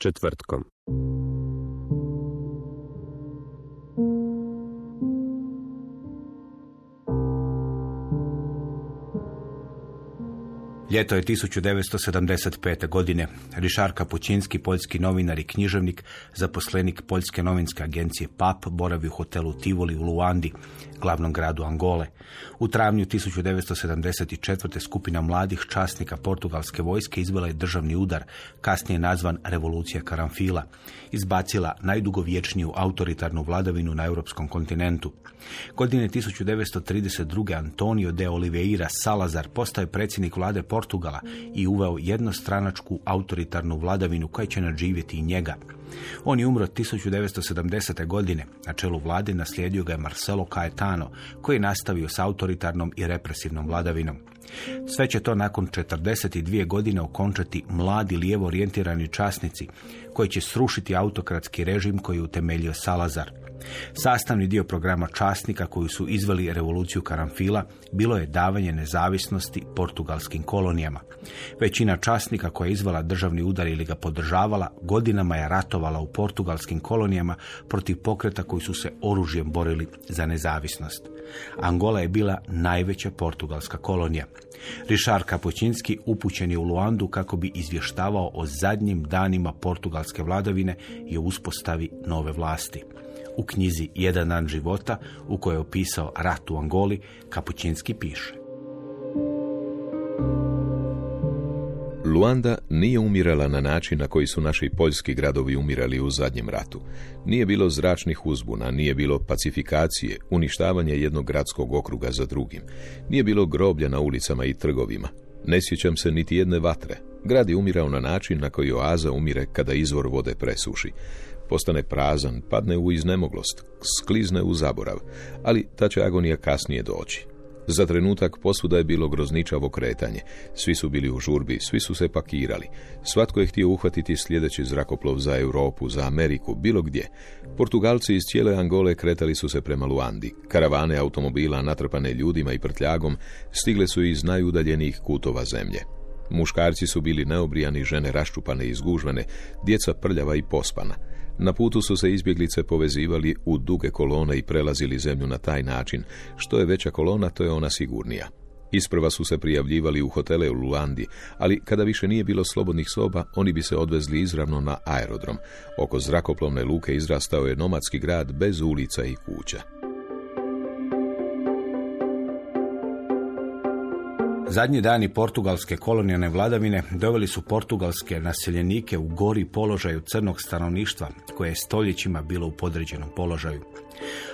Četvrtkom. Ljeto je 1975. godine. Rišar Kapućinski, poljski novinar i književnik, zaposlenik Poljske novinske agencije PAP, boravi u hotelu Tivoli u Luandi, glavnom gradu Angole. U travnju 1974. skupina mladih časnika portugalske vojske izvela je državni udar, kasnije nazvan Revolucija Karamfila. Izbacila najdugovječniju autoritarnu vladavinu na europskom kontinentu. Godine 1932. Antonio de Oliveira Salazar postaje predsjednik vlade Portugala i uveo jednostranačku autoritarnu vladavinu koja će nadživjeti i njega. On je umro 1970. godine. Na čelu vlade naslijedio ga je Marcelo Caetano, koji je nastavio s autoritarnom i represivnom vladavinom. Sve će to nakon 42 godine okončati mladi lijevo orijentirani časnici, koji će srušiti autokratski režim koji je utemeljio Salazar. Sastavni dio programa časnika koji su izveli revoluciju Karamfila bilo je davanje nezavisnosti portugalskim kolonijama. Većina časnika koja je izvala državni udar ili ga podržavala godinama je ratovala u portugalskim kolonijama protiv pokreta koji su se oružjem borili za nezavisnost. Angola je bila najveća portugalska kolonija. Rišar Kapućinski upućen je u Luandu kako bi izvještavao o zadnjim danima portugalske vladavine i o uspostavi nove vlasti. U knjizi Jedan dan života, u kojoj je opisao rat u Angoli, Kapućinski piše. Luanda nije umirala na način na koji su naši poljski gradovi umirali u zadnjem ratu. Nije bilo zračnih uzbuna, nije bilo pacifikacije, uništavanja jednog gradskog okruga za drugim. Nije bilo groblja na ulicama i trgovima. Ne sjećam se niti jedne vatre. Grad je umirao na način na koji oaza umire kada izvor vode presuši postane prazan, padne u iznemoglost, sklizne u zaborav, ali ta će agonija kasnije doći. Za trenutak posvuda je bilo grozničavo kretanje. Svi su bili u žurbi, svi su se pakirali. Svatko je htio uhvatiti sljedeći zrakoplov za Europu, za Ameriku, bilo gdje. Portugalci iz cijele Angole kretali su se prema Luandi. Karavane automobila natrpane ljudima i prtljagom stigle su iz najudaljenijih kutova zemlje. Muškarci su bili neobrijani, žene raščupane i izgužvane, djeca prljava i pospana. Na putu su se izbjeglice povezivali u duge kolone i prelazili zemlju na taj način. Što je veća kolona, to je ona sigurnija. Isprva su se prijavljivali u hotele u Luandi, ali kada više nije bilo slobodnih soba, oni bi se odvezli izravno na aerodrom. Oko zrakoplovne luke izrastao je nomadski grad bez ulica i kuća. Zadnji dani portugalske kolonijalne vladavine doveli su portugalske naseljenike u gori položaju crnog stanovništva koje je stoljećima bilo u podređenom položaju.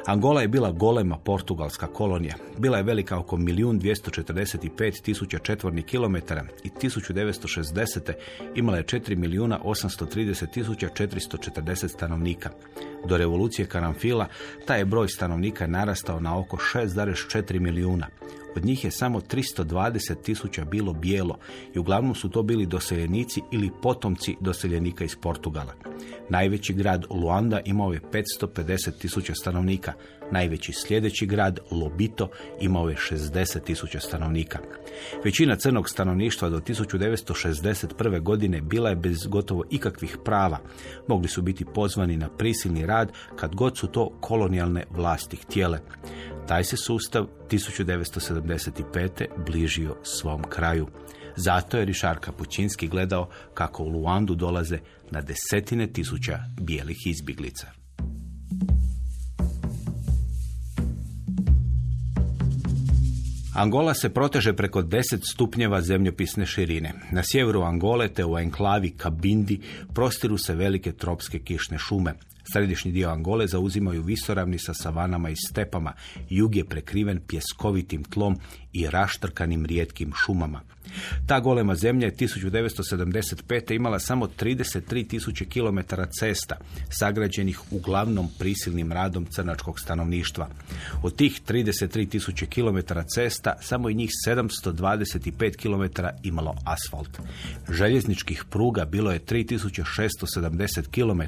Angola je bila golema portugalska kolonija. Bila je velika oko milijun pet tisuća četvornih kilometara i 1960. imala je 4 milijuna 830 tisuća 440 stanovnika. Do revolucije Karamfila taj je broj stanovnika narastao na oko 6,4 milijuna. Od njih je samo 320 tisuća bilo bijelo i uglavnom su to bili doseljenici ili potomci doseljenika iz Portugala. Najveći grad Luanda imao je 550 tisuća stanovnika. Najveći sljedeći grad Lobito imao je 60 tisuća stanovnika. Većina crnog stanovništva do 1961. godine bila je bez gotovo ikakvih prava. Mogli su biti pozvani na prisilni rad kad god su to kolonijalne vlasti htjele. Taj se sustav 1975. bližio svom kraju. Zato je Rišar Kapućinski gledao kako u Luandu dolaze na desetine tisuća bijelih izbjeglica. Angola se proteže preko 10 stupnjeva zemljopisne širine. Na sjeveru Angole te u enklavi Kabindi prostiru se velike tropske kišne šume. Središnji dio Angole zauzimaju visoravni sa savanama i stepama. Jug je prekriven pjeskovitim tlom i raštrkanim rijetkim šumama. Ta golema zemlja je 1975. imala samo 33 tisuće km cesta, sagrađenih uglavnom prisilnim radom crnačkog stanovništva. Od tih 33 tisuće km cesta, samo je njih 725 km imalo asfalt. Željezničkih pruga bilo je 3670 km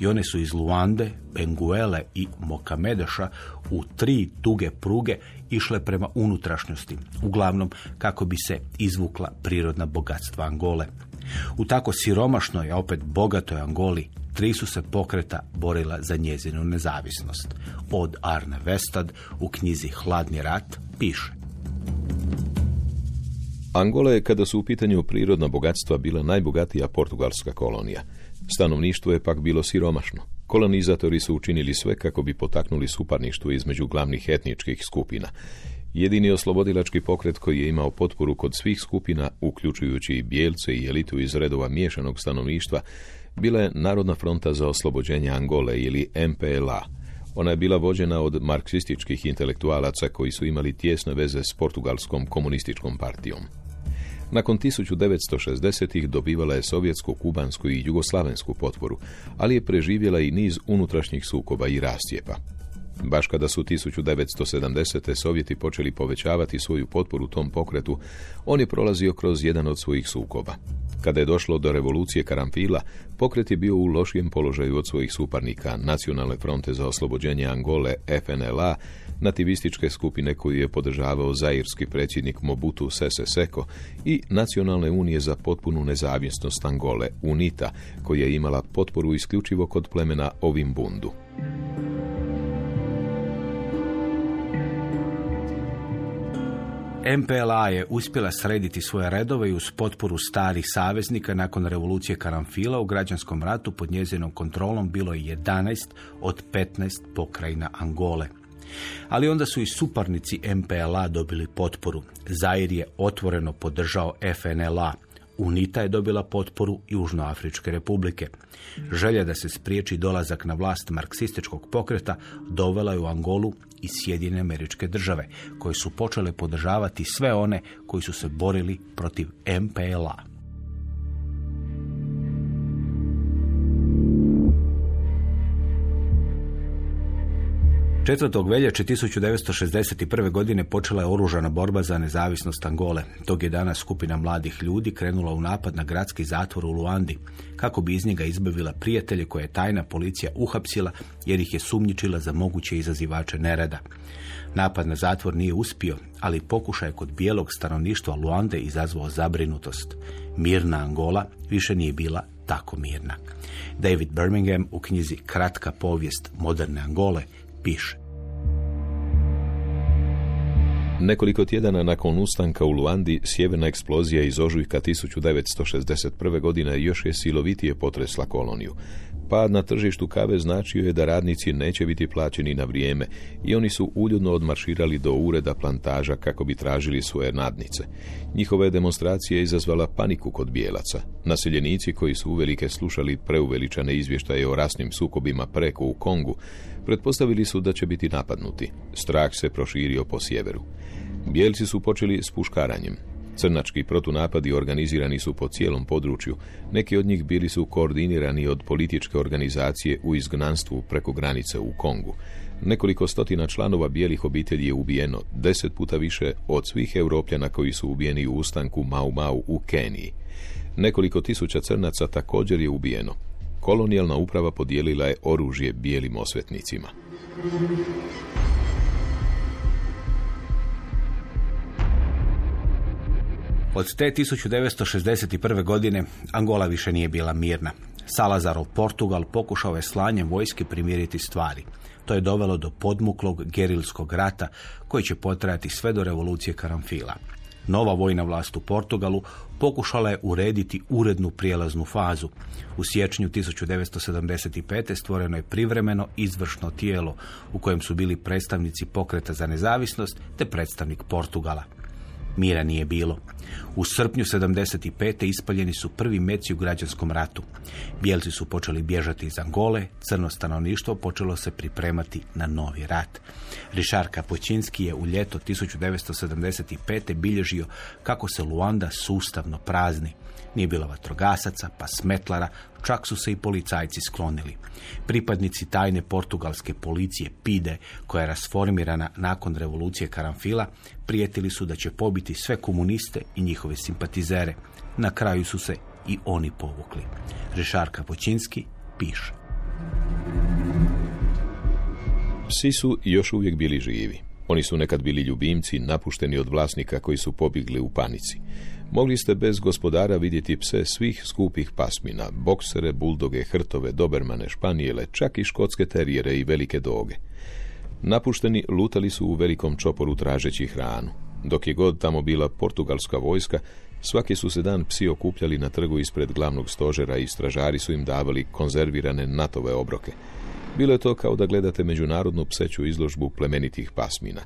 i one su iz Luande, Benguele i Mokamedeša u tri duge pruge išle prema unutrašnjosti, uglavnom kako bi se izvukla prirodna bogatstva Angole. U tako siromašnoj, a opet bogatoj Angoli, tri su se pokreta borila za njezinu nezavisnost. Od Arne Vestad u knjizi Hladni rat piše. Angola je, kada su u pitanju prirodna bogatstva, bila najbogatija portugalska kolonija. Stanovništvo je pak bilo siromašno. Kolonizatori su učinili sve kako bi potaknuli suparništvo između glavnih etničkih skupina. Jedini oslobodilački pokret koji je imao potporu kod svih skupina, uključujući i bijelce i elitu iz redova miješanog stanovništva, bila je Narodna fronta za oslobođenje Angole ili MPLA. Ona je bila vođena od marksističkih intelektualaca koji su imali tjesne veze s portugalskom komunističkom partijom. Nakon 1960-ih dobivala je sovjetsku, kubansku i jugoslavensku potporu, ali je preživjela i niz unutrašnjih sukoba i rastjepa. Baš kada su 1970. Sovjeti počeli povećavati svoju potporu tom pokretu, on je prolazio kroz jedan od svojih sukoba. Kada je došlo do revolucije Karamfila, pokret je bio u lošijem položaju od svojih suparnika Nacionalne fronte za oslobođenje Angole FNLA, nativističke skupine koju je podržavao zairski predsjednik Mobutu Sese Seko i Nacionalne unije za potpunu nezavisnost Angole UNITA, koja je imala potporu isključivo kod plemena Ovim Bundu. MPLA je uspjela srediti svoje redove i uz potporu starih saveznika nakon revolucije Karamfila u građanskom ratu pod njezinom kontrolom bilo je 11 od 15 pokrajina Angole. Ali onda su i suparnici MPLA dobili potporu. Zair je otvoreno podržao FNLA. UNITA je dobila potporu Južnoafričke republike. Želja da se spriječi dolazak na vlast marksističkog pokreta dovela je u Angolu i Sjedine američke države, koje su počele podržavati sve one koji su se borili protiv MPLA. 4. veljače 1961. godine počela je oružana borba za nezavisnost Angole. Tog je danas skupina mladih ljudi krenula u napad na gradski zatvor u Luandi, kako bi iz njega izbavila prijatelje koje je tajna policija uhapsila jer ih je sumnjičila za moguće izazivače nereda. Napad na zatvor nije uspio, ali pokušaj kod bijelog stanovništva Luande izazvao zabrinutost. Mirna Angola više nije bila tako mirna. David Birmingham u knjizi Kratka povijest moderne Angole piše. Nekoliko tjedana nakon ustanka u Luandi, sjeverna eksplozija iz ožujka 1961. godine još je silovitije potresla koloniju. Pad na tržištu kave značio je da radnici neće biti plaćeni na vrijeme i oni su uljudno odmarširali do ureda plantaža kako bi tražili svoje nadnice. Njihove demonstracije izazvala paniku kod bijelaca. Naseljenici koji su uvelike slušali preuveličane izvještaje o rasnim sukobima preko u Kongu, pretpostavili su da će biti napadnuti. Strah se proširio po sjeveru. Bijelci su počeli s puškaranjem. Crnački protunapadi organizirani su po cijelom području. Neki od njih bili su koordinirani od političke organizacije u izgnanstvu preko granice u Kongu. Nekoliko stotina članova bijelih obitelji je ubijeno, deset puta više od svih europljana koji su ubijeni u ustanku Mau Mau u Keniji. Nekoliko tisuća crnaca također je ubijeno. Kolonijalna uprava podijelila je oružje bijelim osvetnicima. Od te 1961. godine Angola više nije bila mirna. Salazarov Portugal pokušao je slanjem vojske primiriti stvari. To je dovelo do podmuklog gerilskog rata koji će potrajati sve do revolucije Karamfila. Nova vojna vlast u Portugalu pokušala je urediti urednu prijelaznu fazu. U siječnju 1975. stvoreno je privremeno izvršno tijelo u kojem su bili predstavnici pokreta za nezavisnost te predstavnik Portugala. Mira nije bilo. U srpnju 75. ispaljeni su prvi meci u građanskom ratu. Bijelci su počeli bježati iz Angole, crno stanovništvo počelo se pripremati na novi rat. Rišar Kapoćinski je u ljeto 1975. bilježio kako se Luanda sustavno prazni. Nije bilo vatrogasaca, pa smetlara, čak su se i policajci sklonili. Pripadnici tajne portugalske policije PIDE, koja je rasformirana nakon revolucije Karamfila, prijetili su da će pobiti sve komuniste i njihove simpatizere. Na kraju su se i oni povukli. Rešar Kapoćinski piše. Psi su još uvijek bili živi. Oni su nekad bili ljubimci, napušteni od vlasnika koji su pobjegli u panici. Mogli ste bez gospodara vidjeti pse svih skupih pasmina, boksere, buldoge, hrtove, dobermane, španijele, čak i škotske terijere i velike doge. Napušteni lutali su u velikom čoporu tražeći hranu. Dok je god tamo bila portugalska vojska, svaki su se dan psi okupljali na trgu ispred glavnog stožera i stražari su im davali konzervirane natove obroke. Bilo je to kao da gledate međunarodnu pseću izložbu plemenitih pasmina.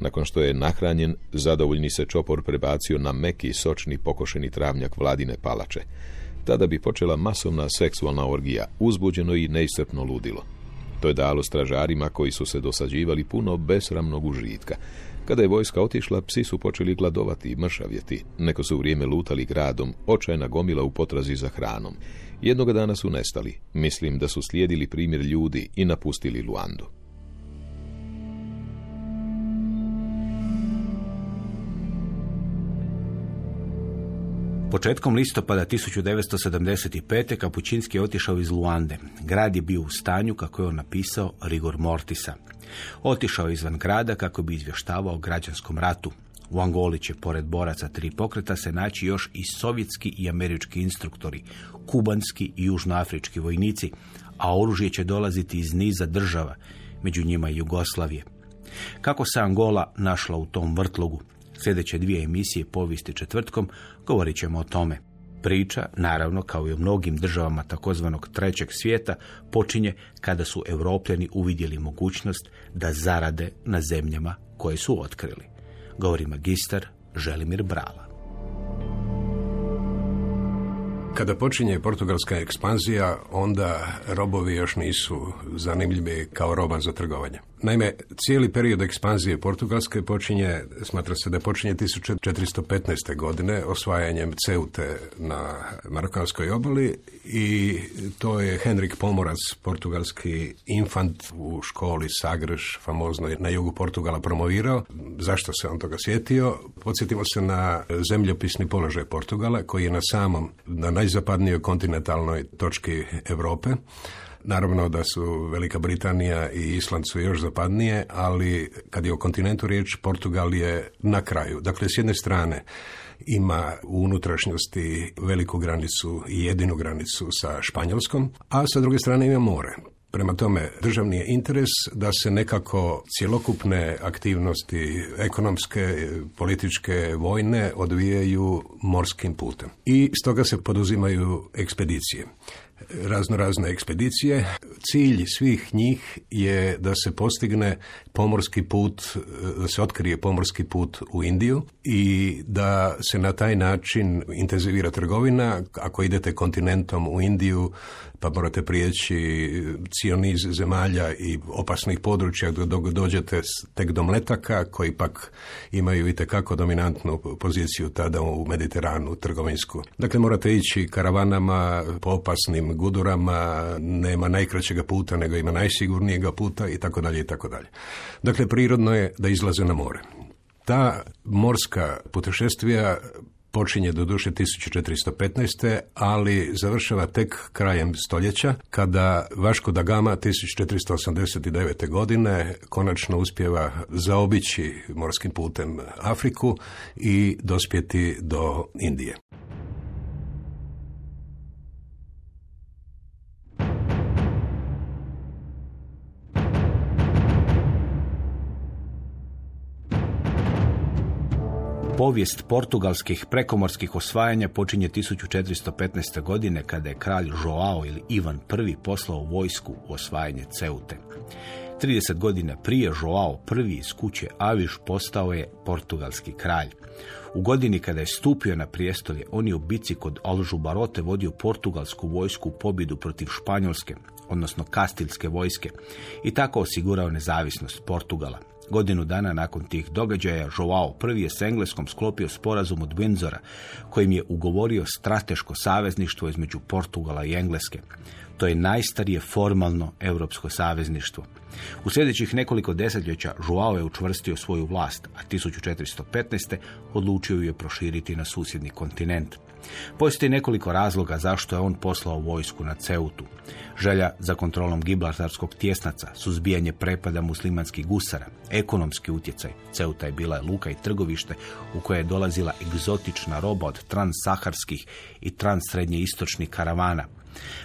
Nakon što je nahranjen, zadovoljni se čopor prebacio na meki, sočni, pokošeni travnjak vladine palače. Tada bi počela masovna seksualna orgija, uzbuđeno i neiscrpno ludilo. To je dalo stražarima koji su se dosađivali puno besramnog užitka. Kada je vojska otišla, psi su počeli gladovati i mršavjeti. Neko su vrijeme lutali gradom, očajna gomila u potrazi za hranom. Jednoga dana su nestali. Mislim da su slijedili primjer ljudi i napustili Luandu. Početkom listopada 1975. Kapućinski je otišao iz Luande. Grad je bio u stanju, kako je on napisao, rigor mortisa. Otišao je izvan grada kako bi izvještavao o građanskom ratu. U Angoli će, pored boraca tri pokreta, se naći još i sovjetski i američki instruktori, kubanski i južnoafrički vojnici, a oružje će dolaziti iz niza država, među njima i Jugoslavije. Kako se Angola našla u tom vrtlogu? Sljedeće dvije emisije povijesti četvrtkom govorit ćemo o tome. Priča, naravno, kao i u mnogim državama takozvanog trećeg svijeta, počinje kada su Europljani uvidjeli mogućnost da zarade na zemljama koje su otkrili. Govori magistar Želimir Brala. Kada počinje portugalska ekspanzija, onda robovi još nisu zanimljivi kao roba za trgovanje. Naime, cijeli period ekspanzije Portugalske počinje, smatra se da počinje 1415. godine osvajanjem Ceute na Marokanskoj obali i to je Henrik Pomorac, portugalski infant u školi Sagreš, famozno na jugu Portugala promovirao. Zašto se on toga sjetio? Podsjetimo se na zemljopisni položaj Portugala koji je na samom, na najzapadnijoj kontinentalnoj točki Europe Naravno da su Velika Britanija i Island su još zapadnije, ali kad je o kontinentu riječ, Portugal je na kraju. Dakle, s jedne strane ima u unutrašnjosti veliku granicu i jedinu granicu sa Španjolskom, a sa druge strane ima more. Prema tome, državni je interes da se nekako cjelokupne aktivnosti ekonomske, političke, vojne odvijaju morskim putem. I stoga se poduzimaju ekspedicije razno razne ekspedicije. Cilj svih njih je da se postigne pomorski put, da se otkrije pomorski put u Indiju i da se na taj način intenzivira trgovina. Ako idete kontinentom u Indiju, pa morate prijeći cijel niz zemalja i opasnih područja dok dođete tek do mletaka koji pak imaju i tekako dominantnu poziciju tada u Mediteranu trgovinsku. Dakle, morate ići karavanama po opasnim gudurama, nema najkraćega puta nego ima najsigurnijega puta i tako dalje i tako dalje. Dakle, prirodno je da izlaze na more. Ta morska putešestvija počinje do duše 1415. ali završava tek krajem stoljeća kada Vaško da Gama 1489. godine konačno uspjeva zaobići morskim putem Afriku i dospjeti do Indije. Povijest portugalskih prekomorskih osvajanja počinje 1415. godine kada je kralj Joao ili Ivan I poslao vojsku u osvajanje Ceute. 30 godina prije Joao I iz kuće Aviš postao je portugalski kralj. U godini kada je stupio na prijestolje, on je u bici kod Alžubarote vodio portugalsku vojsku u pobjedu protiv Španjolske, odnosno Kastilske vojske, i tako osigurao nezavisnost Portugala. Godinu dana nakon tih događaja Joao I je s Engleskom sklopio sporazum od Windsora, kojim je ugovorio strateško savezništvo između Portugala i Engleske. To je najstarije formalno europsko savezništvo. U sljedećih nekoliko desetljeća Joao je učvrstio svoju vlast, a 1415. odlučio ju je proširiti na susjedni kontinent. Postoji nekoliko razloga zašto je on poslao vojsku na Ceutu. Želja za kontrolom gibraltarskog tjesnaca, suzbijanje prepada muslimanskih gusara, ekonomski utjecaj. Ceuta je bila luka i trgovište u koje je dolazila egzotična roba od transsaharskih i transsrednjeistočnih karavana.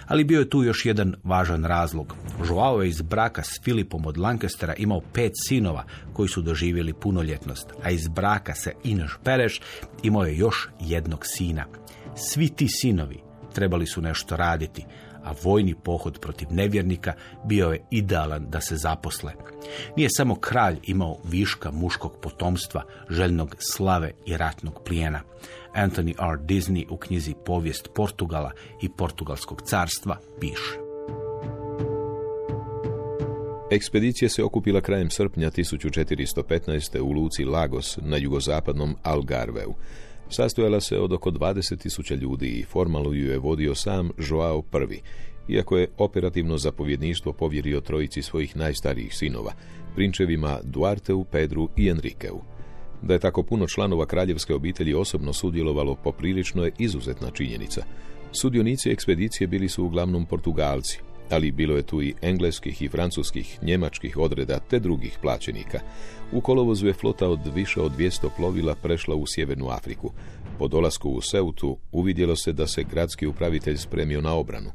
Ali bio je tu još jedan važan razlog. Joao je iz braka s Filipom od Lancastera imao pet sinova koji su doživjeli punoljetnost, a iz braka se Inš Pereš imao je još jednog sina. Svi ti sinovi trebali su nešto raditi, a vojni pohod protiv nevjernika bio je idealan da se zaposle. Nije samo kralj imao viška muškog potomstva, željnog slave i ratnog plijena. Anthony R. Disney u knjizi Povijest Portugala i Portugalskog carstva piše. Ekspedicija se okupila krajem srpnja 1415. u luci Lagos na jugozapadnom Algarveu. Sastojala se od oko 20.000 ljudi i formalno ju je vodio sam Joao I, iako je operativno zapovjedništvo povjerio trojici svojih najstarijih sinova, prinčevima Duarteu, Pedru i Enrikeu. Da je tako puno članova kraljevske obitelji osobno sudjelovalo poprilično je izuzetna činjenica. Sudionici ekspedicije bili su uglavnom Portugalci, ali bilo je tu i engleskih i francuskih, njemačkih odreda te drugih plaćenika. U kolovozu je flota od više od 200 plovila prešla u Sjevernu Afriku. Po dolasku u Seutu uvidjelo se da se gradski upravitelj spremio na obranu.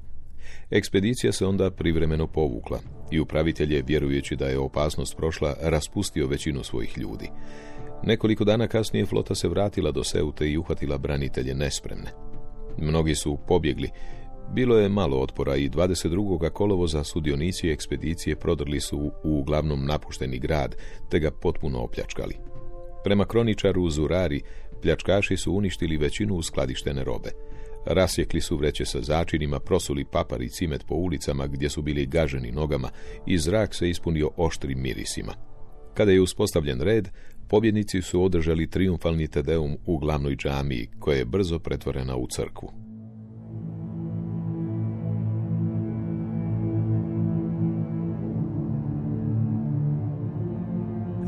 Ekspedicija se onda privremeno povukla i upravitelj je, vjerujući da je opasnost prošla, raspustio većinu svojih ljudi. Nekoliko dana kasnije flota se vratila do Seute i uhvatila branitelje nespremne. Mnogi su pobjegli, bilo je malo otpora i 22. kolovoza sudionici ekspedicije prodrli su u uglavnom napušteni grad, te ga potpuno opljačkali. Prema kroničaru Zurari, pljačkaši su uništili većinu uskladištene robe. Rasjekli su vreće sa začinima, prosuli papar i cimet po ulicama gdje su bili gaženi nogama i zrak se ispunio oštrim mirisima. Kada je uspostavljen red, pobjednici su održali triumfalni tedeum u glavnoj džamiji, koja je brzo pretvorena u crkvu.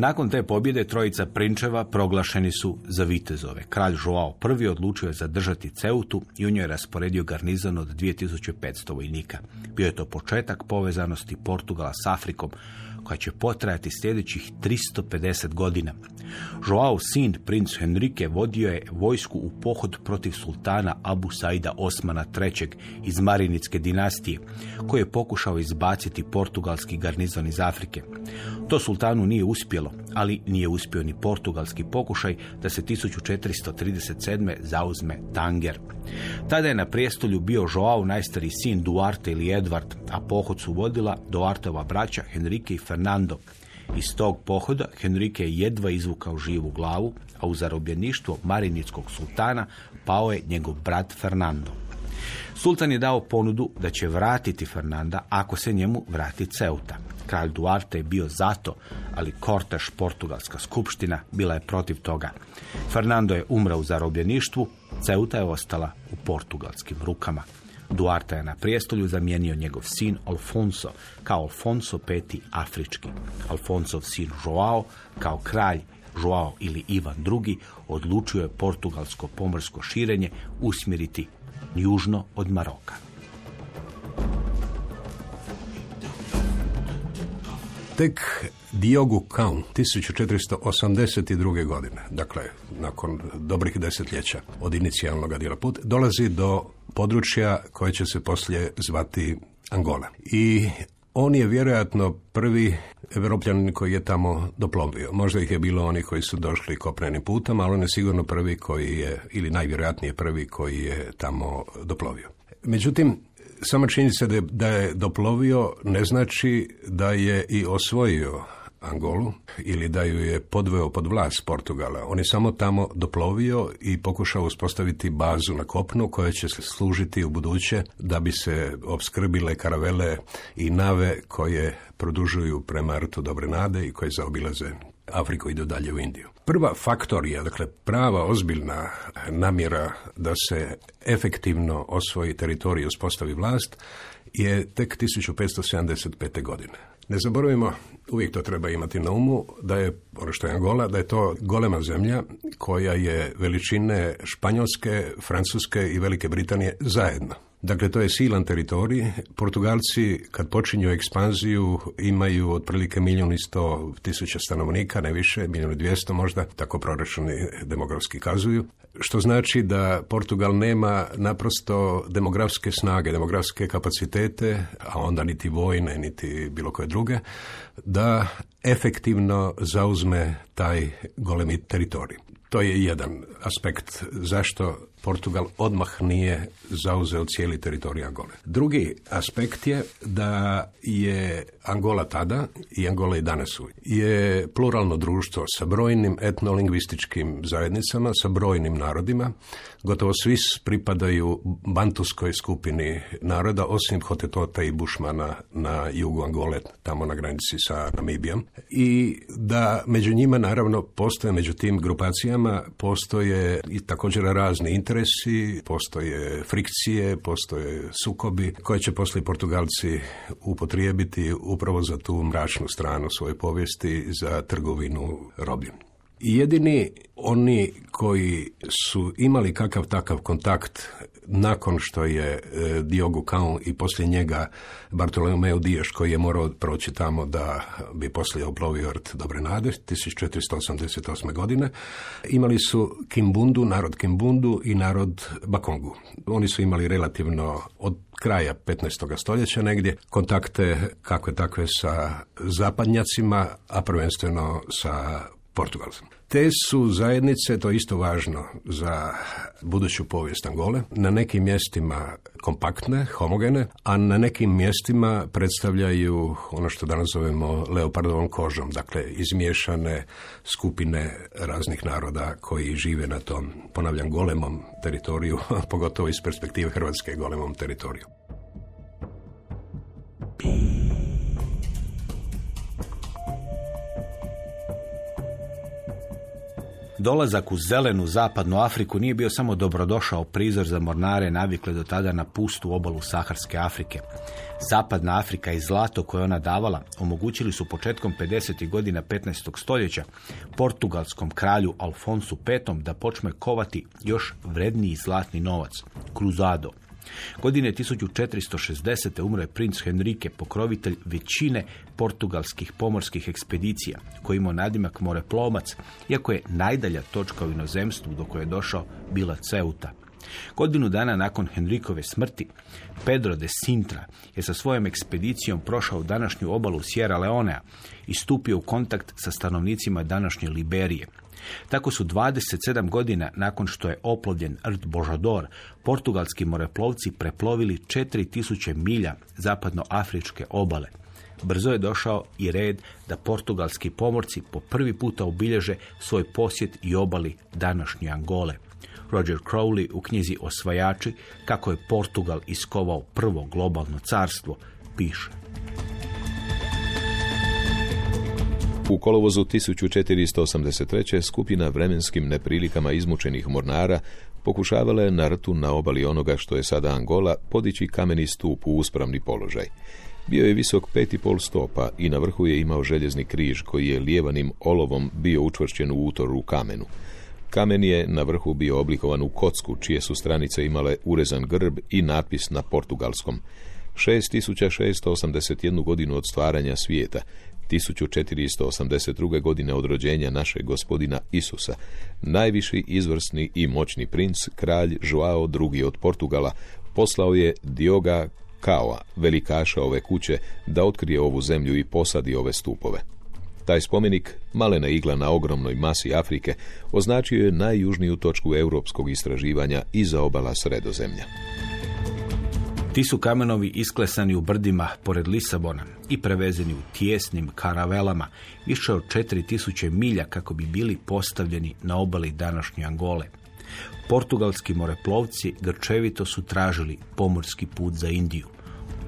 Nakon te pobjede trojica prinčeva proglašeni su za vitezove. Kralj Joao I odlučio je zadržati Ceutu i u njoj je rasporedio garnizon od 2500 vojnika. Bio je to početak povezanosti Portugala s Afrikom, koja će potrajati sljedećih 350 godina. Joao sin, princ Henrike, vodio je vojsku u pohod protiv sultana Abu Saida Osmana III. iz Marinitske dinastije, koji je pokušao izbaciti portugalski garnizon iz Afrike. To sultanu nije uspjelo, ali nije uspio ni portugalski pokušaj da se 1437. zauzme Tanger. Tada je na prijestolju bio Joao najstariji sin Duarte ili Edward, a pohod su vodila Duartova braća Henrike i Fernando. Iz tog pohoda Henrike je jedva izvukao živu glavu, a u zarobljeništvo marinitskog sultana pao je njegov brat Fernando. Sultan je dao ponudu da će vratiti Fernanda ako se njemu vrati Ceuta. Kralj Duarte je bio zato, ali Korteš, portugalska skupština, bila je protiv toga. Fernando je umrao u zarobljeništvu, Ceuta je ostala u portugalskim rukama. Duarte je na prijestolju zamijenio njegov sin Alfonso kao Alfonso V. Afrički. Alfonsov sin Joao kao kralj Joao ili Ivan II. odlučio je portugalsko pomorsko širenje usmjeriti južno od Maroka. Tek Diogu Count 1482. godine, dakle nakon dobrih desetljeća od inicijalnog dijela put, dolazi do područja koje će se poslije zvati Angola. I on je vjerojatno prvi evropljanin koji je tamo doplovio. Možda ih je bilo oni koji su došli kopnenim putom, ali on je sigurno prvi koji je, ili najvjerojatnije prvi koji je tamo doplovio. Međutim, sama činjenica da je doplovio ne znači da je i osvojio Angolu ili da ju je podveo pod vlast Portugala. On je samo tamo doplovio i pokušao uspostaviti bazu na kopnu koja će se služiti u buduće da bi se opskrbile karavele i nave koje produžuju prema rtu Dobre Nade i koje zaobilaze Afriku idu dalje u Indiju. Prva faktorija, dakle prava ozbiljna namjera da se efektivno osvoji teritorij i uspostavi vlast je tek 1575. godine. Ne zaboravimo, uvijek to treba imati na umu, da je, ono što je Angola, da je to golema zemlja koja je veličine Španjolske, Francuske i Velike Britanije zajedno. Dakle, to je silan teritorij. Portugalci, kad počinju ekspanziju, imaju otprilike milijun i sto tisuća stanovnika, ne više, milijun i dvijesto možda, tako proračuni demografski kazuju. Što znači da Portugal nema naprosto demografske snage, demografske kapacitete, a onda niti vojne, niti bilo koje druge, da efektivno zauzme taj golemi teritorij. To je jedan aspekt zašto Portugal odmah nije zauzeo cijeli teritorij Angole. Drugi aspekt je da je Angola tada i Angola i danas je pluralno društvo sa brojnim etnolingvističkim zajednicama, sa brojnim narodima. Gotovo svi pripadaju bantuskoj skupini naroda, osim Hotetota i Bušmana na jugu Angole, tamo na granici sa Namibijom. I da među njima, naravno, postoje među tim grupacijama, postoje i također razni interesi, postoje frikcije, postoje sukobi koje će poslije Portugalci upotrijebiti upravo za tu mračnu stranu svoje povijesti za trgovinu robljem. Jedini oni koji su imali kakav takav kontakt nakon što je e, Diogo Kaun i poslije njega Bartolomeo Dijaš koji je morao proći tamo da bi poslije oplovio rt Dobre nade 1488. godine imali su Kimbundu, narod Kimbundu i narod Bakongu. Oni su imali relativno od kraja 15. stoljeća negdje kontakte kakve takve sa zapadnjacima, a prvenstveno sa Portugalcem. Te su zajednice, to je isto važno za buduću povijest Angole, na nekim mjestima kompaktne, homogene, a na nekim mjestima predstavljaju ono što danas zovemo leopardovom kožom, dakle izmiješane skupine raznih naroda koji žive na tom, ponavljam, golemom teritoriju, pogotovo iz perspektive Hrvatske golemom teritoriju. Dolazak u zelenu zapadnu Afriku nije bio samo dobrodošao prizor za mornare navikle do tada na pustu obalu Saharske Afrike. Zapadna Afrika i zlato koje ona davala omogućili su početkom 50. godina 15. stoljeća portugalskom kralju Alfonsu V da počne kovati još vredniji zlatni novac, kruzado. Godine 1460. umro je princ Henrike, pokrovitelj većine portugalskih pomorskih ekspedicija, koji imao nadimak moreplomac, iako je najdalja točka u inozemstvu do koje je došao bila Ceuta. Godinu dana nakon Henrikove smrti, Pedro de Sintra je sa svojom ekspedicijom prošao današnju obalu Sierra Leonea i stupio u kontakt sa stanovnicima današnje Liberije. Tako su 27 godina nakon što je oplovljen rt Božador, portugalski moreplovci preplovili 4000 milja zapadnoafričke obale. Brzo je došao i red da portugalski pomorci po prvi puta obilježe svoj posjet i obali današnje Angole. Roger Crowley u knjizi Osvajači, kako je Portugal iskovao prvo globalno carstvo, piše. U kolovozu 1483. skupina vremenskim neprilikama izmučenih mornara pokušavala je na rtu na obali onoga što je sada Angola podići kameni stup u uspravni položaj. Bio je visok pet i pol stopa i na vrhu je imao željezni križ koji je lijevanim olovom bio učvršćen u utoru u kamenu. Kamen je na vrhu bio oblikovan u kocku, čije su stranice imale urezan grb i natpis na portugalskom. 6681 godinu od stvaranja svijeta, 1482. godine od rođenja našeg gospodina Isusa, najviši izvrsni i moćni princ, kralj Joao II. od Portugala, poslao je Dioga Kaoa, velikaša ove kuće, da otkrije ovu zemlju i posadi ove stupove. Taj spomenik, malena igla na ogromnoj masi Afrike, označio je najjužniju točku europskog istraživanja iza obala sredozemlja. Ti su kamenovi isklesani u brdima pored Lisabona i prevezeni u tijesnim karavelama više od 4000 milja kako bi bili postavljeni na obali današnje Angole. Portugalski moreplovci grčevito su tražili pomorski put za Indiju.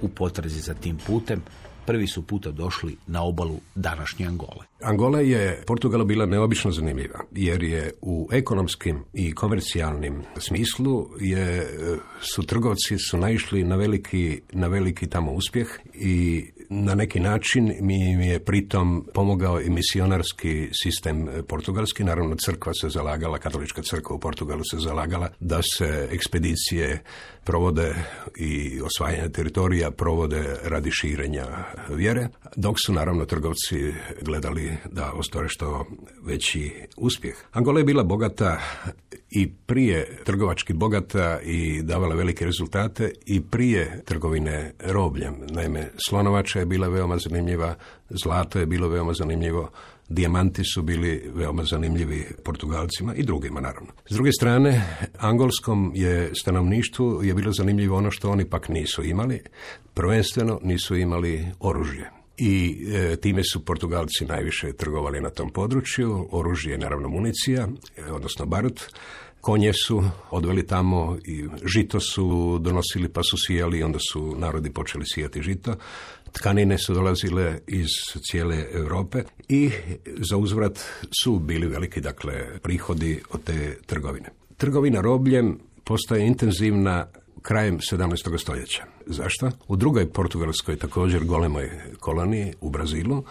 U potrazi za tim putem prvi su puta došli na obalu današnje Angole. Angola je Portugalu bila neobično zanimljiva, jer je u ekonomskim i komercijalnim smislu je, su trgovci su naišli na veliki, na veliki tamo uspjeh i na neki način mi je pritom pomogao i misionarski sistem portugalski. Naravno, crkva se zalagala, katolička crkva u Portugalu se zalagala da se ekspedicije provode i osvajanje teritorija provode radi širenja vjere, dok su naravno trgovci gledali da ostvare što veći uspjeh. Angola je bila bogata i prije trgovački bogata i davala velike rezultate i prije trgovine robljem. Naime, slonovača je bila veoma zanimljiva, zlato je bilo veoma zanimljivo, dijamanti su bili veoma zanimljivi Portugalcima i drugima naravno. S druge strane, angolskom je stanovništvu je bilo zanimljivo ono što oni pak nisu imali, prvenstveno nisu imali oružje. I e, time su Portugalci najviše trgovali na tom području, oružje naravno municija, e, odnosno barut, konje su odveli tamo i žito su donosili pa su sijali i onda su narodi počeli sijati žito. Tkanine su dolazile iz cijele Europe i za uzvrat su bili veliki dakle prihodi od te trgovine. Trgovina robljem postaje intenzivna krajem 17. stoljeća. Zašto? U drugoj portugalskoj također golemoj koloniji u Brazilu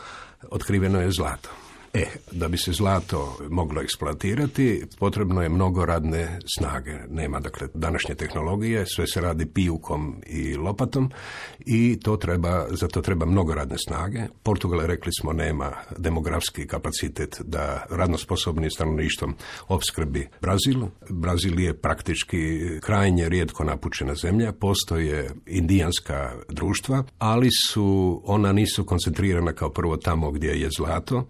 otkriveno je zlato. E, da bi se zlato moglo eksploatirati, potrebno je mnogo radne snage. Nema, dakle, današnje tehnologije, sve se radi pijukom i lopatom i to treba, za to treba mnogo radne snage. Portugal, rekli smo, nema demografski kapacitet da radno sposobni stanovništvom opskrbi Brazil. Brazil je praktički krajnje rijetko napučena zemlja, postoje indijanska društva, ali su, ona nisu koncentrirana kao prvo tamo gdje je zlato,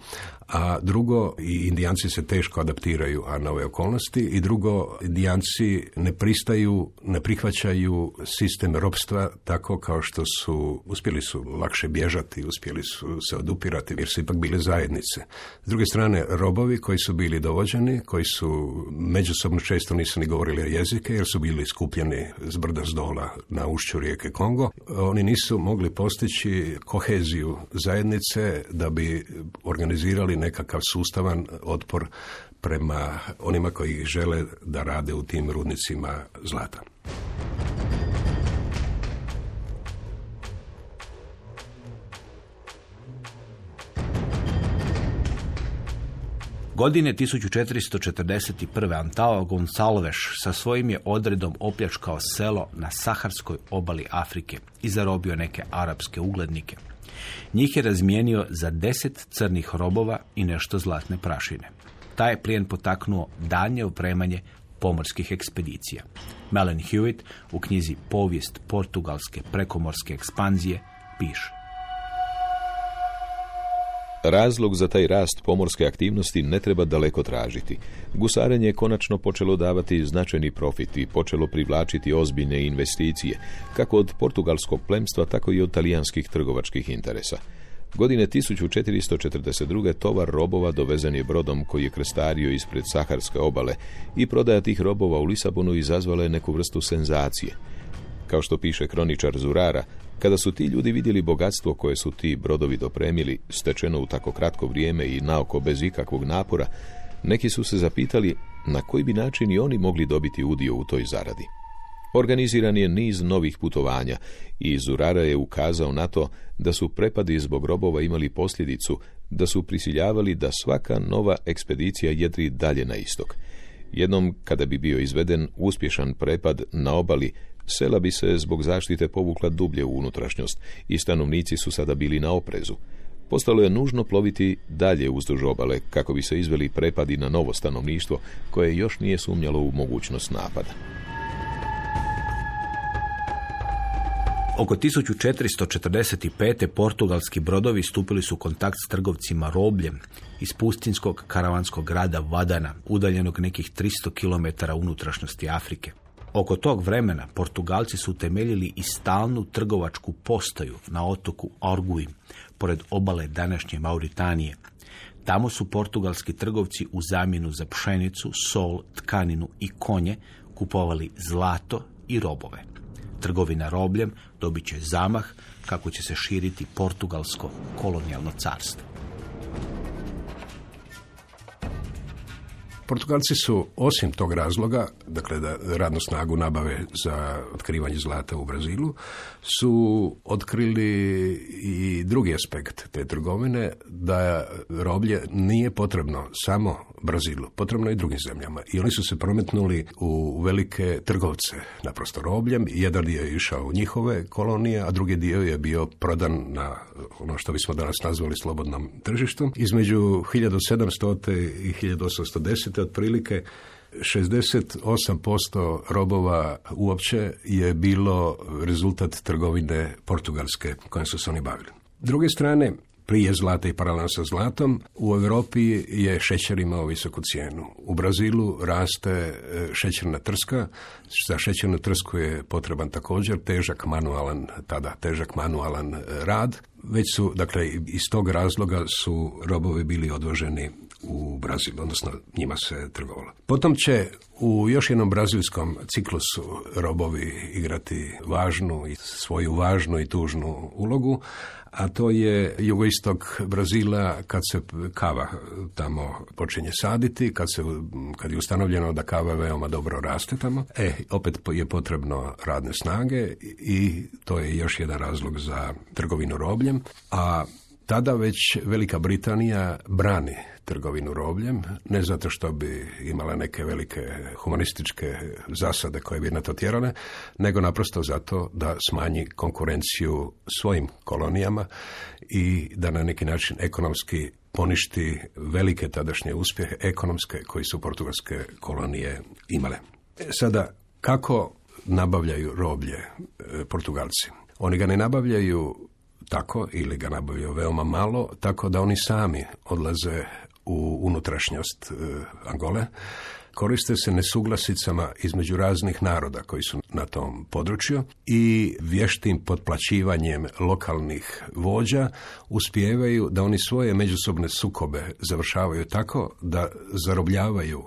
a drugo, i indijanci se teško adaptiraju a nove okolnosti i drugo, indijanci ne pristaju, ne prihvaćaju sistem ropstva tako kao što su, uspjeli su lakše bježati, uspjeli su se odupirati jer su ipak bile zajednice. S druge strane, robovi koji su bili dovođeni, koji su međusobno često nisu ni govorili jezike jer su bili skupljeni s brda dola na ušću rijeke Kongo, oni nisu mogli postići koheziju zajednice da bi organizirali nekakav sustavan otpor prema onima koji žele da rade u tim rudnicima zlata. Godine 1441. Antao Gonsalves sa svojim je odredom opljačkao selo na Saharskoj obali Afrike i zarobio neke arapske uglednike. Njih je razmijenio za deset crnih robova i nešto zlatne prašine. Taj je plijen potaknuo danje opremanje pomorskih ekspedicija. Melanie Hewitt u knjizi Povijest portugalske prekomorske ekspanzije piše. Razlog za taj rast pomorske aktivnosti ne treba daleko tražiti. Gusarenje je konačno počelo davati značajni profit i počelo privlačiti ozbiljne investicije, kako od portugalskog plemstva, tako i od talijanskih trgovačkih interesa. Godine 1442. tovar robova dovezen je brodom koji je krestario ispred Saharske obale i prodaja tih robova u Lisabonu izazvala je neku vrstu senzacije. Kao što piše kroničar Zurara, kada su ti ljudi vidjeli bogatstvo koje su ti brodovi dopremili, stečeno u tako kratko vrijeme i naoko bez ikakvog napora, neki su se zapitali na koji bi način i oni mogli dobiti udio u toj zaradi. Organiziran je niz novih putovanja i Zurara je ukazao na to da su prepadi zbog robova imali posljedicu da su prisiljavali da svaka nova ekspedicija jedri dalje na istok. Jednom, kada bi bio izveden uspješan prepad na obali, Sela bi se zbog zaštite povukla dublje u unutrašnjost i stanovnici su sada bili na oprezu. Postalo je nužno ploviti dalje uzduž obale kako bi se izveli prepadi na novo stanovništvo koje još nije sumnjalo u mogućnost napada. Oko 1445. portugalski brodovi stupili su u kontakt s trgovcima robljem iz pustinskog karavanskog grada Vadana, udaljenog nekih 300 km unutrašnjosti Afrike. Oko tog vremena Portugalci su temeljili i stalnu trgovačku postaju na otoku Argui, pored obale današnje Mauritanije. Tamo su portugalski trgovci u zamjenu za pšenicu, sol, tkaninu i konje kupovali zlato i robove. Trgovina robljem dobit će zamah kako će se širiti portugalsko kolonijalno carstvo. Portugalci su, osim tog razloga, dakle da radnu snagu nabave za otkrivanje zlata u Brazilu, su otkrili i drugi aspekt te trgovine, da roblje nije potrebno samo Brazilu, potrebno i drugim zemljama. I oni su se prometnuli u velike trgovce, naprosto robljem. Jedan dio je išao u njihove kolonije, a drugi dio je bio prodan na ono što bismo danas nazvali slobodnom tržištu. Između 1700. i 1810. otprilike 68% robova uopće je bilo rezultat trgovine portugalske kojom su se oni bavili. druge strane, prije zlata i paralelno sa zlatom, u Europi je šećer imao visoku cijenu. U Brazilu raste e, šećerna trska, za šećernu trsku je potreban također težak manualan, tada težak manualan e, rad. Već su, dakle, iz tog razloga su robovi bili odvoženi u Brazil, odnosno njima se trgovalo. Potom će u još jednom brazilskom ciklusu robovi igrati važnu i svoju važnu i tužnu ulogu, a to je jugoistok Brazila kad se kava tamo počinje saditi, kad, se, kad je ustanovljeno da kava veoma dobro raste tamo. E, opet je potrebno radne snage i to je još jedan razlog za trgovinu robljem, a tada već Velika Britanija brani trgovinu robljem, ne zato što bi imala neke velike humanističke zasade koje bi na to tjerale, nego naprosto zato da smanji konkurenciju svojim kolonijama i da na neki način ekonomski poništi velike tadašnje uspjehe ekonomske koji su portugalske kolonije imale. E, sada, kako nabavljaju roblje e, Portugalci? Oni ga ne nabavljaju tako ili ga nabavljaju veoma malo, tako da oni sami odlaze u unutrašnjost e, Angole, koriste se nesuglasicama između raznih naroda koji su na tom području i vještim potplaćivanjem lokalnih vođa uspijevaju da oni svoje međusobne sukobe završavaju tako da zarobljavaju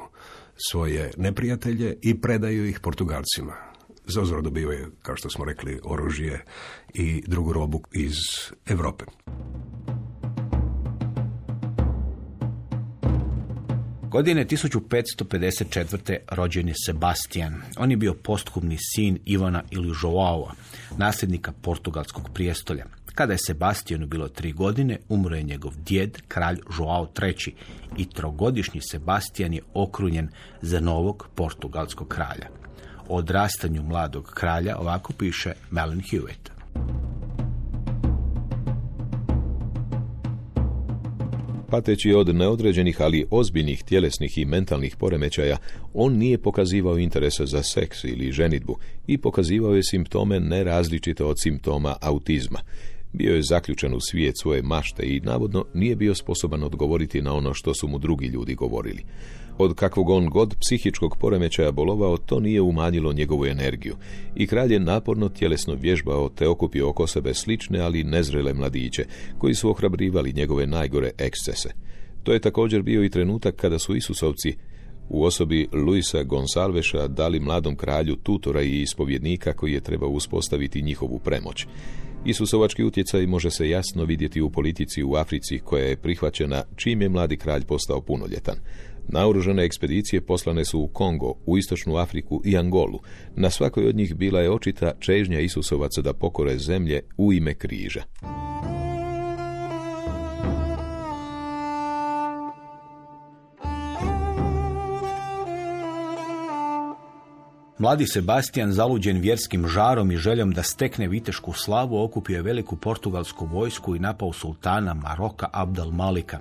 svoje neprijatelje i predaju ih Portugalcima. Za dobivaju, kao što smo rekli, oružje i drugu robu iz Europe. Godine 1554. rođen je Sebastian. On je bio posthumni sin Ivana ili Joao, nasljednika portugalskog prijestolja. Kada je Sebastijanu bilo tri godine, umro je njegov djed, kralj Joao III. I trogodišnji Sebastian je okrunjen za novog portugalskog kralja. O odrastanju mladog kralja ovako piše Melon Hewitt. Pateći od neodređenih, ali ozbiljnih tjelesnih i mentalnih poremećaja, on nije pokazivao interese za seks ili ženitbu i pokazivao je simptome nerazličite od simptoma autizma. Bio je zaključen u svijet svoje mašte i navodno nije bio sposoban odgovoriti na ono što su mu drugi ljudi govorili. Od kakvog on god psihičkog poremećaja bolovao, to nije umanjilo njegovu energiju i kralj je naporno tjelesno vježbao te okupio oko sebe slične, ali nezrele mladiće, koji su ohrabrivali njegove najgore ekscese. To je također bio i trenutak kada su Isusovci u osobi Luisa Gonsalveša dali mladom kralju tutora i ispovjednika koji je trebao uspostaviti njihovu premoć. Isusovački utjecaj može se jasno vidjeti u politici u Africi koja je prihvaćena čim je mladi kralj postao punoljetan. Naoružane ekspedicije poslane su u Kongo, u Istočnu Afriku i Angolu. Na svakoj od njih bila je očita čežnja Isusovaca da pokore zemlje u ime križa. Mladi Sebastian, zaluđen vjerskim žarom i željom da stekne vitešku slavu, okupio je veliku portugalsku vojsku i napao sultana Maroka Abdal Malika.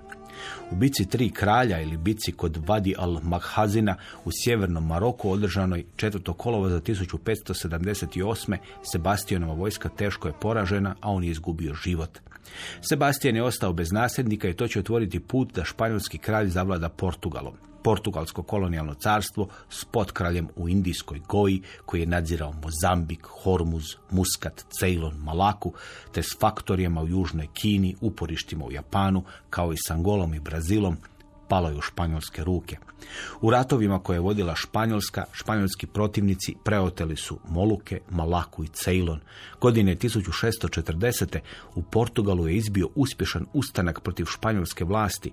U bici tri kralja ili bici kod Vadi al-Makhazina u sjevernom Maroku održanoj 4. kolova za 1578. Sebastianova vojska teško je poražena, a on je izgubio život. Sebastian je ostao bez nasljednika i to će otvoriti put da španjolski kralj zavlada Portugalom portugalsko kolonijalno carstvo s potkraljem u Indijskoj Goji koji je nadzirao Mozambik, Hormuz, Muskat, Ceylon, Malaku, te s faktorijama u Južnoj Kini, uporištima u Japanu, kao i s Angolom i Brazilom, palo je u španjolske ruke. U ratovima koje je vodila Španjolska, španjolski protivnici preoteli su Moluke, Malaku i Ceylon. Godine 1640. u Portugalu je izbio uspješan ustanak protiv španjolske vlasti,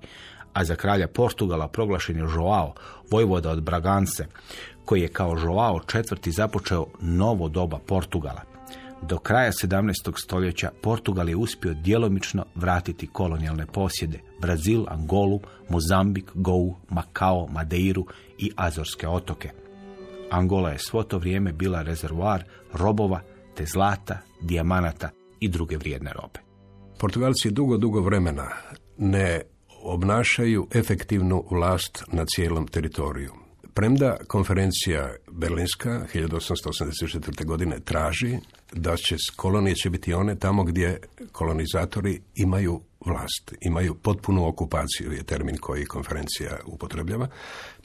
a za kralja Portugala proglašen je Joao, vojvoda od Bragance, koji je kao Joao četvrti započeo novo doba Portugala. Do kraja 17. stoljeća Portugal je uspio djelomično vratiti kolonijalne posjede Brazil, Angolu, Mozambik, Gou, Makao, Madeiru i Azorske otoke. Angola je svo to vrijeme bila rezervoar robova te zlata, dijamanata i druge vrijedne robe. Portugalci dugo, dugo vremena ne obnašaju efektivnu vlast na cijelom teritoriju. Premda konferencija Berlinska 1884. godine traži da će kolonije će biti one tamo gdje kolonizatori imaju vlast, imaju potpunu okupaciju, je termin koji konferencija upotrebljava.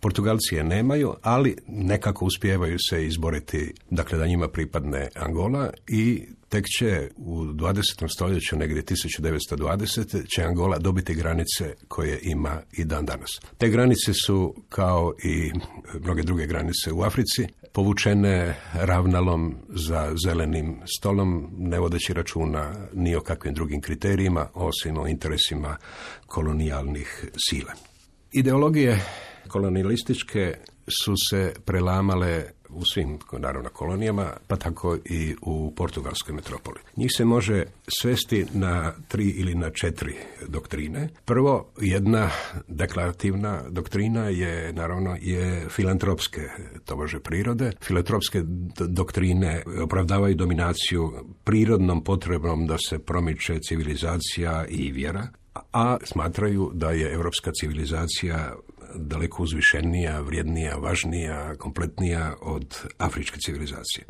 Portugalci je nemaju, ali nekako uspijevaju se izboriti, dakle da njima pripadne Angola i tek će u 20. stoljeću, negdje 1920. će Angola dobiti granice koje ima i dan danas. Te granice su kao i mnoge druge granice u Africi, povučene ravnalom za zelenim stolom, ne vodeći računa ni o kakvim drugim kriterijima, osim o interesima kolonijalnih sila. Ideologije kolonijalističke su se prelamale u svim, naravno, kolonijama, pa tako i u portugalskoj metropoli. Njih se može svesti na tri ili na četiri doktrine. Prvo, jedna deklarativna doktrina je, naravno, je filantropske tobože prirode. Filantropske doktrine opravdavaju dominaciju prirodnom potrebom da se promiče civilizacija i vjera, a smatraju da je europska civilizacija daleko uzvišenija, vrijednija, važnija, kompletnija od afričke civilizacije.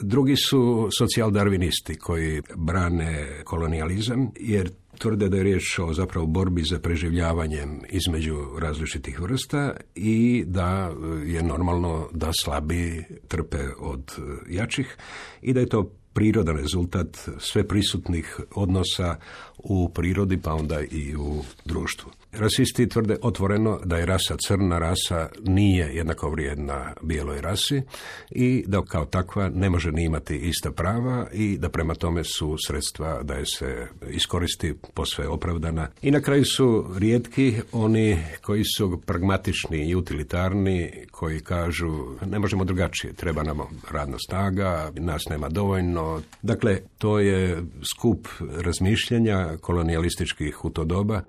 Drugi su socijaldarvinisti koji brane kolonijalizam jer tvrde da je riječ o zapravo borbi za preživljavanjem između različitih vrsta i da je normalno da slabi trpe od jačih i da je to prirodan rezultat sve prisutnih odnosa u prirodi pa onda i u društvu. Rasisti tvrde otvoreno da je rasa crna rasa nije jednako vrijedna bijeloj rasi i da kao takva ne može ni imati ista prava i da prema tome su sredstva da je se iskoristi posve opravdana. I na kraju su rijetki oni koji su pragmatični i utilitarni, koji kažu ne možemo drugačije, treba nam radna snaga, nas nema dovoljno. Dakle, to je skup razmišljanja kolonijalističkih u to doba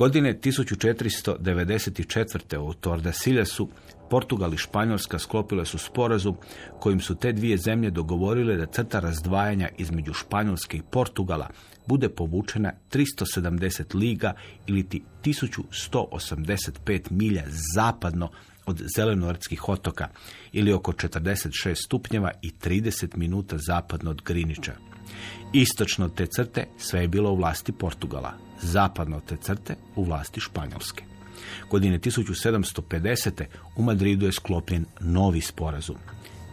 Godine 1494. u Tordesiljasu Portugal i Španjolska sklopile su sporazum kojim su te dvije zemlje dogovorile da crta razdvajanja između Španjolske i Portugala bude povučena 370 liga ili 1185 milja zapadno od Zelenoardskih otoka ili oko 46 stupnjeva i 30 minuta zapadno od Grinića. Istočno te crte sve je bilo u vlasti Portugala, zapadno te crte u vlasti Španjolske. Godine 1750. u Madridu je sklopljen novi sporazum.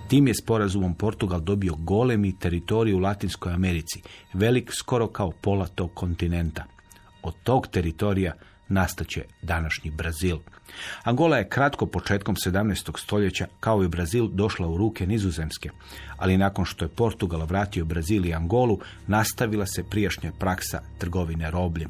Tim je sporazumom Portugal dobio golemi teritorij u Latinskoj Americi, velik skoro kao pola tog kontinenta. Od tog teritorija nastaće današnji Brazil. Angola je kratko početkom 17. stoljeća, kao i Brazil, došla u ruke nizozemske, ali nakon što je Portugal vratio Brazil i Angolu, nastavila se prijašnja praksa trgovine robljem.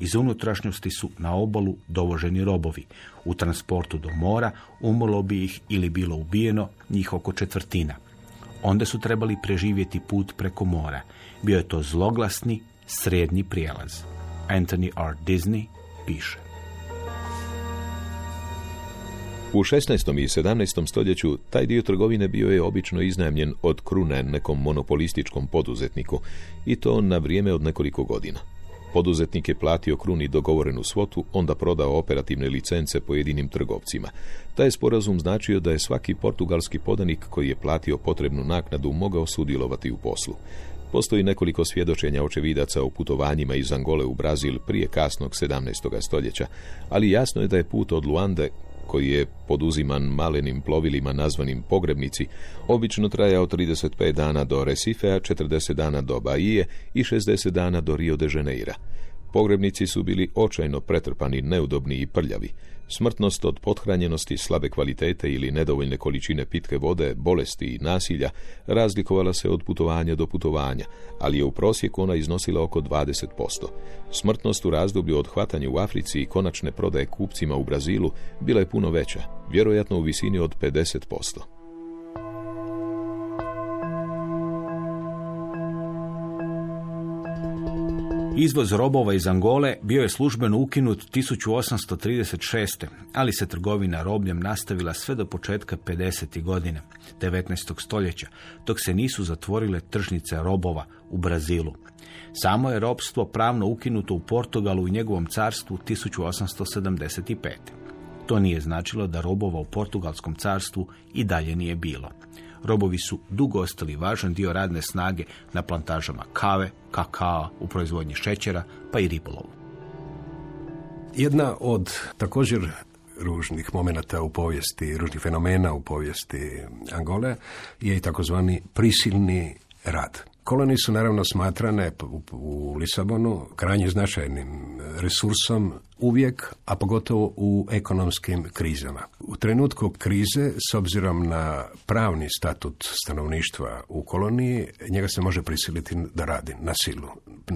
Iz unutrašnjosti su na obalu dovoženi robovi. U transportu do mora umrlo bi ih ili bilo ubijeno njih oko četvrtina. Onda su trebali preživjeti put preko mora. Bio je to zloglasni srednji prijelaz. Anthony R. Disney piše. U 16. i 17. stoljeću taj dio trgovine bio je obično iznajmljen od krune nekom monopolističkom poduzetniku i to na vrijeme od nekoliko godina. Poduzetnik je platio kruni dogovorenu svotu, onda prodao operativne licence pojedinim trgovcima. Taj sporazum značio da je svaki portugalski podanik koji je platio potrebnu naknadu mogao sudjelovati u poslu. Postoji nekoliko svjedočenja očevidaca o putovanjima iz Angole u Brazil prije kasnog 17. stoljeća, ali jasno je da je put od Luande koji je poduziman malenim plovilima nazvanim pogrebnici, obično trajao 35 dana do Resifea, 40 dana do Bahije i 60 dana do Rio de Janeira. Pogrebnici su bili očajno pretrpani, neudobni i prljavi. Smrtnost od pothranjenosti, slabe kvalitete ili nedovoljne količine pitke vode, bolesti i nasilja razlikovala se od putovanja do putovanja, ali je u prosjeku ona iznosila oko 20%. Smrtnost u razdoblju od hvatanja u Africi i konačne prodaje kupcima u Brazilu bila je puno veća, vjerojatno u visini od 50%. Izvoz robova iz Angole bio je službeno ukinut 1836. ali se trgovina robljem nastavila sve do početka 50. godina 19. stoljeća, dok se nisu zatvorile tržnice robova u Brazilu. Samo je robstvo pravno ukinuto u Portugalu i njegovom carstvu 1875. To nije značilo da robova u portugalskom carstvu i dalje nije bilo. Robovi su dugo ostali važan dio radne snage na plantažama kave, kakao, u proizvodnji šećera, pa i ribolovu. Jedna od također ružnih momenata u povijesti, ružnih fenomena u povijesti Angole je i takozvani prisilni rad. Kolonije su naravno smatrane u Lisabonu krajnje značajnim resursom uvijek, a pogotovo u ekonomskim krizama. U trenutku krize, s obzirom na pravni statut stanovništva u koloniji, njega se može prisiliti da radi na silu.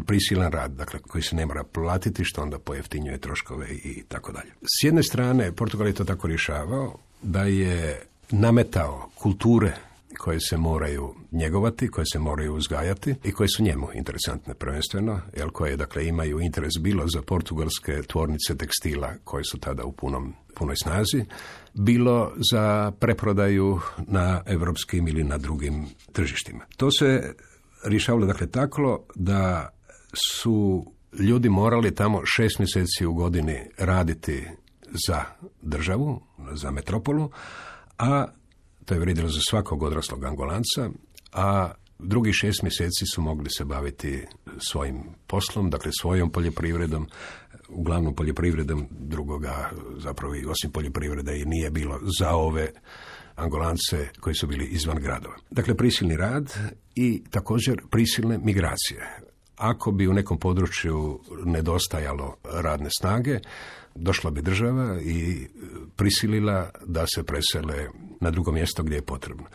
Prisilan rad, dakle, koji se ne mora platiti, što onda pojeftinjuje troškove i tako dalje. S jedne strane, Portugal je to tako rješavao da je nametao kulture koje se moraju njegovati, koje se moraju uzgajati i koje su njemu interesantne prvenstveno, jer koje dakle imaju interes bilo za portugalske tvornice tekstila koje su tada u punom, punoj snazi, bilo za preprodaju na europskim ili na drugim tržištima. To se rješavalo dakle tako da su ljudi morali tamo šest mjeseci u godini raditi za državu, za metropolu, a to je vrijedilo za svakog odraslog angolanca, a drugi šest mjeseci su mogli se baviti svojim poslom, dakle svojom poljoprivredom, uglavnom poljoprivredom drugoga, zapravo i osim poljoprivrede i nije bilo za ove angolance koji su bili izvan gradova. Dakle, prisilni rad i također prisilne migracije. Ako bi u nekom području nedostajalo radne snage, došla bi država i prisilila da se presele na drugo mjesto gdje je potrebno.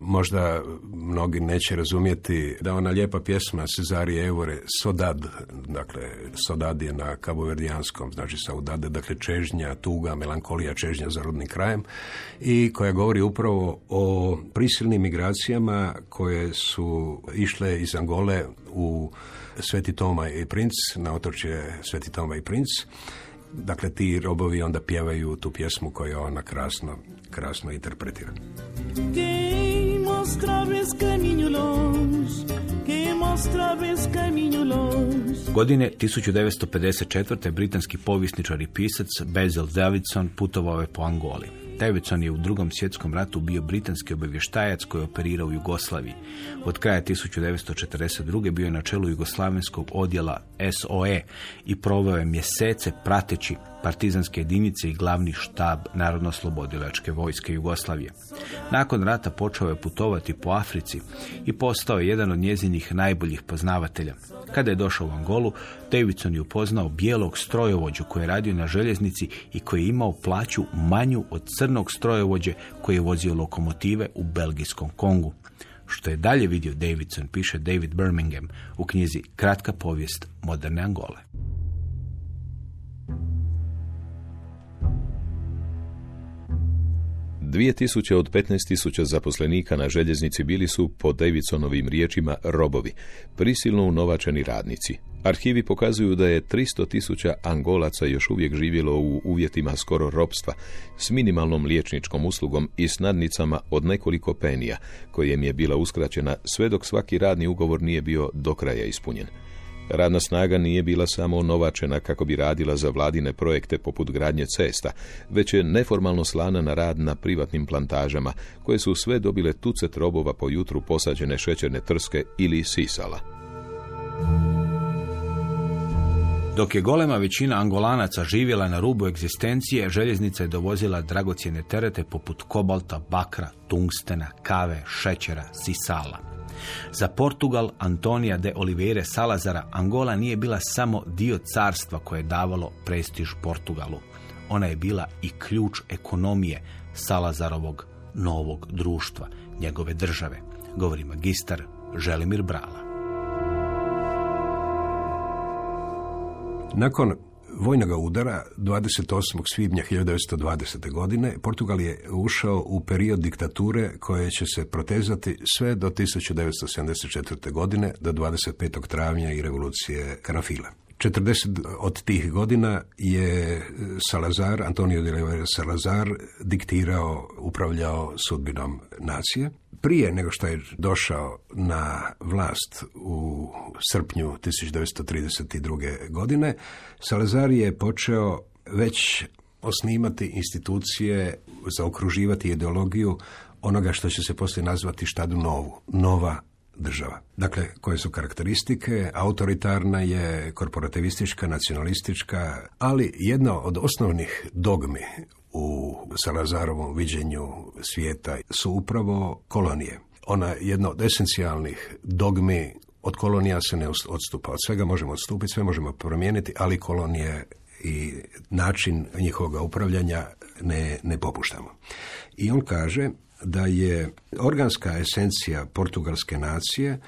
Možda mnogi neće razumjeti da ona lijepa pjesma Cezarije Evore Sodad, dakle Sodad je na kaboverdijanskom, znači Saudade, dakle čežnja, tuga, melankolija, čežnja za rodnim krajem i koja govori upravo o prisilnim migracijama koje su išle iz Angole u Sveti Toma i Princ, na otočje Sveti Toma i Princ Dakle, ti robovi onda pjevaju tu pjesmu koju ona krasno, krasno interpretira. Godine 1954. britanski povjesničar i pisac Basil Davidson putovao je po Angoli. Davidson je u drugom svjetskom ratu bio britanski obavještajac koji je operirao u Jugoslaviji. Od kraja 1942. bio je na čelu jugoslavenskog odjela SOE i proveo je mjesece prateći partizanske jedinice i glavni štab Narodno-slobodilačke vojske Jugoslavije. Nakon rata počeo je putovati po Africi i postao je jedan od njezinih najboljih poznavatelja. Kada je došao u Angolu, Davidson je upoznao bijelog strojovođu koji je radio na željeznici i koji je imao plaću manju od crnog strojovođe koji je vozio lokomotive u belgijskom Kongu. Što je dalje vidio Davidson, piše David Birmingham u knjizi Kratka povijest moderne Angole. 2000 od 15.000 zaposlenika na željeznici bili su, po Davidsonovim riječima, robovi, prisilno unovačeni radnici. Arhivi pokazuju da je 300.000 Angolaca još uvijek živjelo u uvjetima skoro ropstva, s minimalnom liječničkom uslugom i s nadnicama od nekoliko penija, kojem je bila uskraćena sve dok svaki radni ugovor nije bio do kraja ispunjen. Radna snaga nije bila samo novačena kako bi radila za vladine projekte poput gradnje cesta, već je neformalno slana na rad na privatnim plantažama, koje su sve dobile tucet robova po jutru posađene šećerne trske ili sisala. Dok je golema većina angolanaca živjela na rubu egzistencije, željeznica je dovozila dragocjene terete poput kobalta, bakra, tungstena, kave, šećera, sisala. Za Portugal Antonija de Oliveire Salazara Angola nije bila samo dio carstva koje je davalo prestiž Portugalu. Ona je bila i ključ ekonomije Salazarovog novog društva, njegove države, govori magistar Želimir Brala. Nakon vojnog udara 28. svibnja 1920. godine Portugal je ušao u period diktature koje će se protezati sve do 1974. godine do 25. travnja i revolucije Kanafila. 40 od tih godina je Salazar, Antonio de Salazar, diktirao, upravljao sudbinom nacije. Prije nego što je došao na vlast u srpnju 1932. godine, Salazar je počeo već osnimati institucije, zaokruživati ideologiju onoga što će se poslije nazvati štadu novu, nova država. Dakle, koje su karakteristike? Autoritarna je, korporativistička, nacionalistička, ali jedna od osnovnih dogmi u Salazarovom viđenju svijeta su upravo kolonije. Ona jedna od esencijalnih dogmi od kolonija se ne odstupa. Od svega možemo odstupiti, sve možemo promijeniti, ali kolonije i način njihovog upravljanja ne, ne popuštamo. I on kaže da je organska esencija portugalske nacije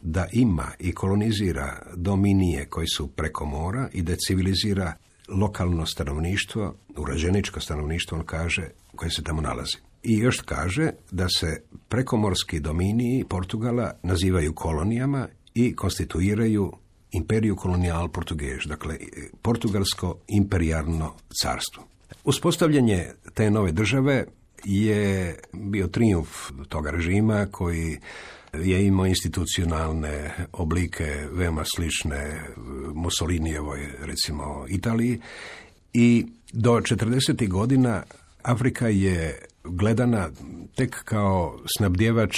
da ima i kolonizira dominije koji su preko mora i da civilizira lokalno stanovništvo, urađeničko stanovništvo, on kaže, koje se tamo nalazi. I još kaže da se prekomorski dominiji Portugala nazivaju kolonijama i konstituiraju imperiju kolonijal portugež, dakle portugalsko imperijarno carstvo. Uspostavljanje te nove države je bio trijumf toga režima koji je imao institucionalne oblike veoma slične Mussolinijevoj, recimo, Italiji. I do 40. godina Afrika je gledana tek kao snabdjevač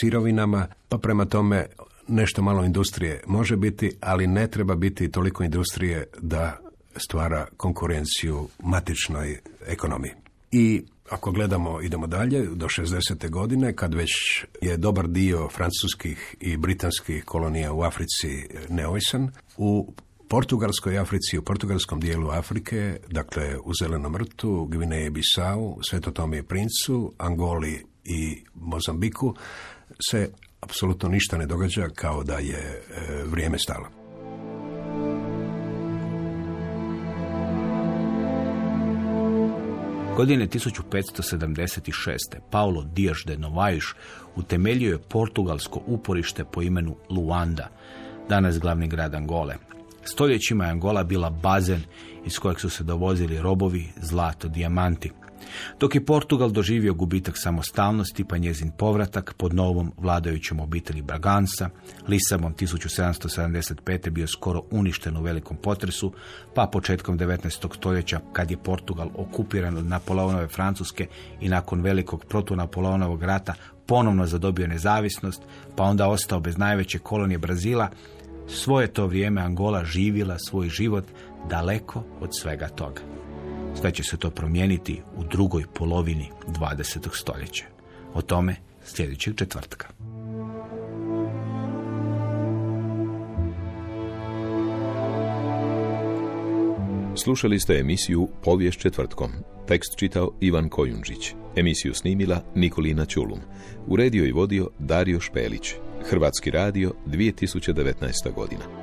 sirovinama, pa prema tome nešto malo industrije može biti, ali ne treba biti toliko industrije da stvara konkurenciju matičnoj ekonomiji. I ako gledamo, idemo dalje, do 60. godine, kad već je dobar dio francuskih i britanskih kolonija u Africi neovisan, u Portugalskoj Africi, u portugalskom dijelu Afrike, dakle u Zelenom rtu, Gvineje Bisau, Svetotome i Princu, Angoli i Mozambiku, se apsolutno ništa ne događa kao da je e, vrijeme stalo. Godine 1576. Paulo Dias de Novais utemeljio je portugalsko uporište po imenu Luanda, danas glavni grad Angole. Stoljećima je Angola bila bazen iz kojeg su se dovozili robovi, zlato, dijamanti. Dok je Portugal doživio gubitak samostalnosti pa njezin povratak pod novom vladajućom obitelji Bragansa, Lisabon 1775. bio skoro uništen u velikom potresu, pa početkom 19. stoljeća kad je Portugal okupiran od Napoleonove Francuske i nakon velikog protu-Napoleonovog rata ponovno zadobio nezavisnost, pa onda ostao bez najveće kolonije Brazila, svoje to vrijeme Angola živjela svoj život daleko od svega toga. Sve će se to promijeniti u drugoj polovini 20. stoljeća. O tome sljedećeg četvrtka. Slušali ste emisiju Povijest četvrtkom. Tekst čitao Ivan Kojundžić. Emisiju snimila Nikolina Ćulum. Uredio i vodio Dario Špelić. Hrvatski radio 2019. godina.